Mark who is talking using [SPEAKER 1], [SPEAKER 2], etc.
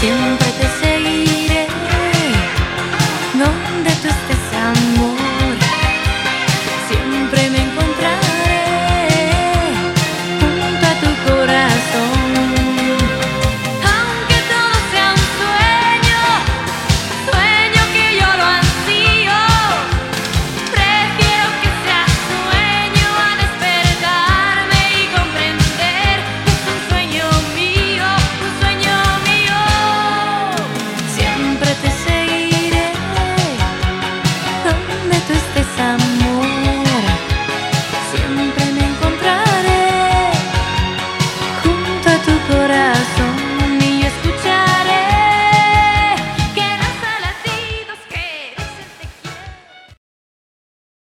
[SPEAKER 1] Simple.